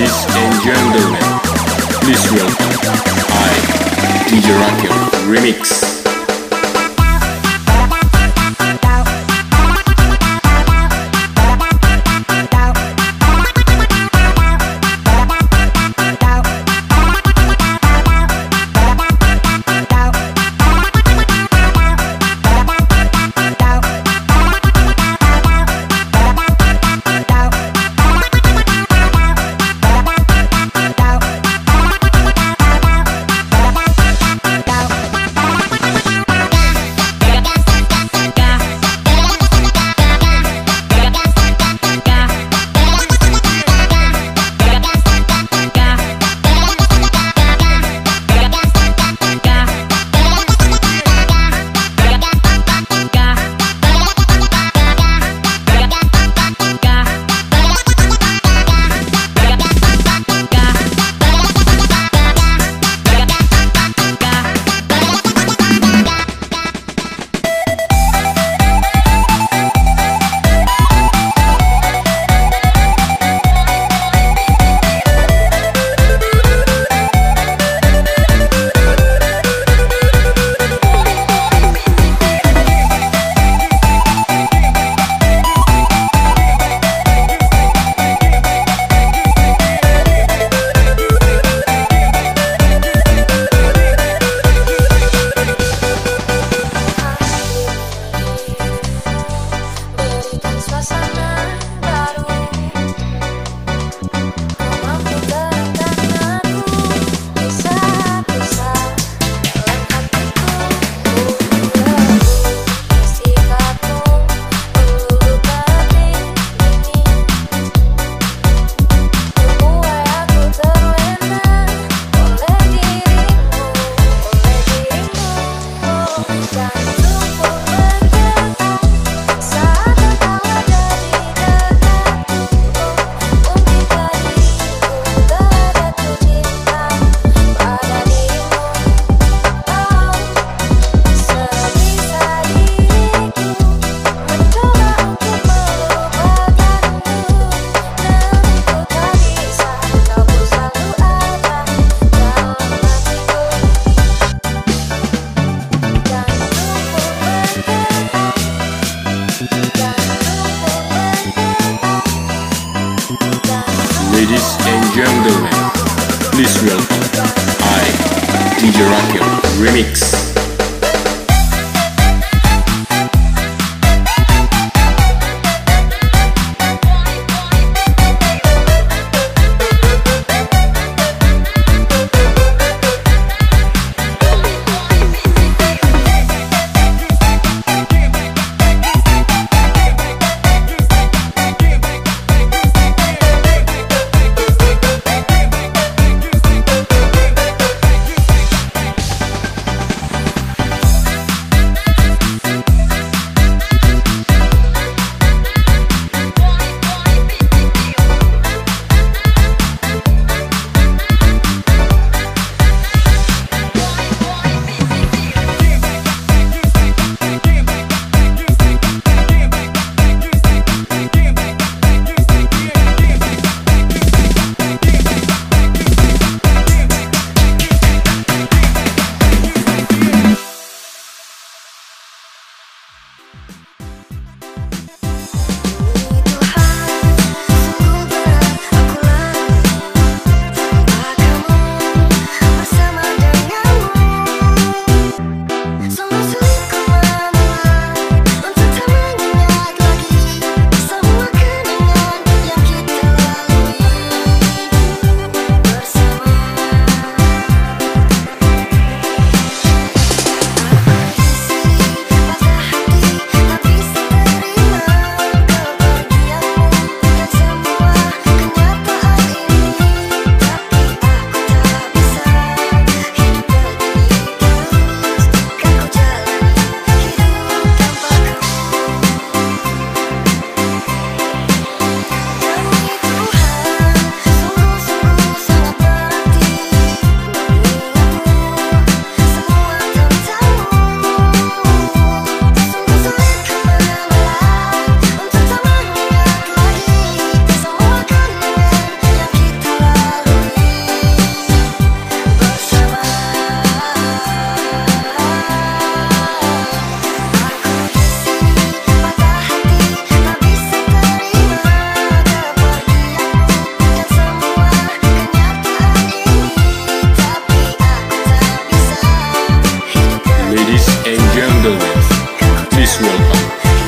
ladies and gentlemen, please welcome I, DJ Rakim Remix. Ladies and gentlemen, please welcome I, DJ Remix.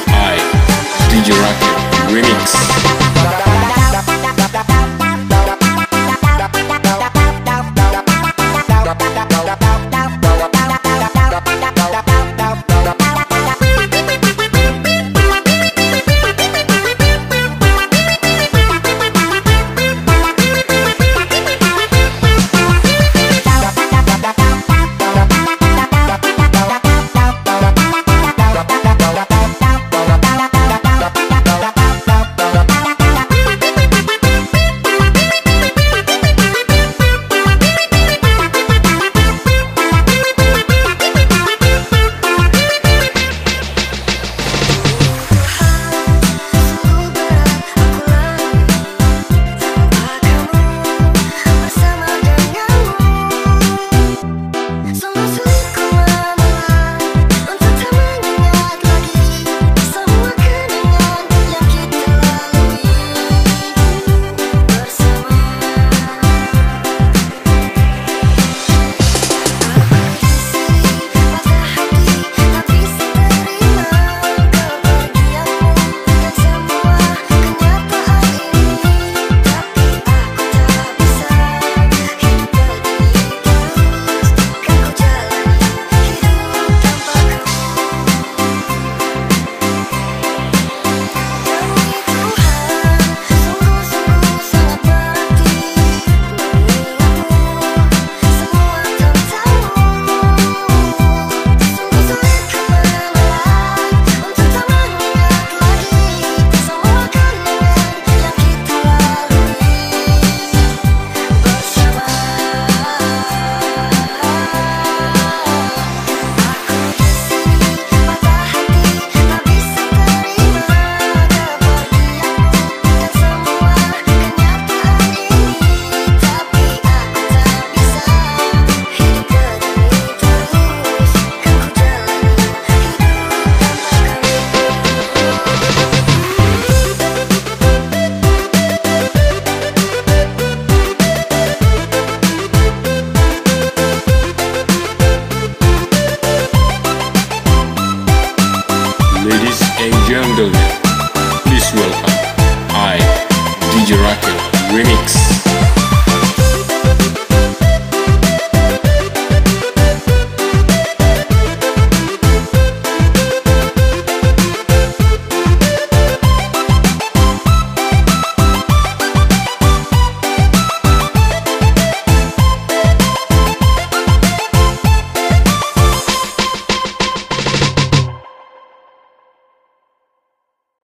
I, DJ Rakim Remix